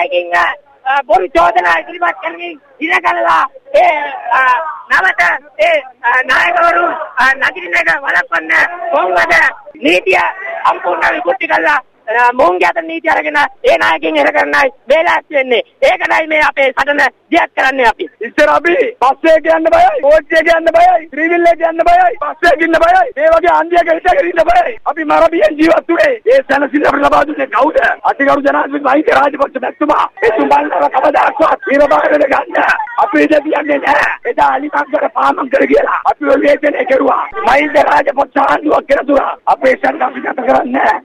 නායකින් බොරු චෝදනා ඉදිරිපත් කරමින් ඉරකලලා ඒ නැවත ඒ නායකවරු නගින එක වළක්වන්න කොහොමද? නීතිය සම්පූර්ණ විකෘති කළා. මොවුන්ගේ අත නීති අරගෙන ඒ නායකයන් එර කරන්නයි බේලාස් වෙන්නේ. ඒකටයි මේ අපේ සටන දියත් කරන්නේ අපි. ඉස්සර අපි පස්සේ කියන්න බයයි, කෝච්චිය කියන්න බයයි, ත්‍රිවිල්ලේ කියන්න බයයි, පස්සේ කියන්න බයයි. මේ වගේ අන්දියක හිටගෙන ඉන්න බයයි. අපි මරබියෙන් ජීවත් වුණේ. ඒ සැලසිල්ල අපිට ලබා දුන්නේ කවුද? අතිගරු ජනාධිපති මහින්ද රාජපක්ෂ මැතිතුමා. එතුමාලව කවදාකවත් ඉරබාගෙන ගන්න. අපි දෙවියන්නේ නැහැ. එදා අලිමංගල පාමංගල කියලා අපි ඔය වේදනේ කෙරුවා. මහින්ද රාජපක්ෂ ආණ්ඩුවක් කියලා දුනා. අපේ සැලසිල්ල අපිට කරන්නේ නැහැ.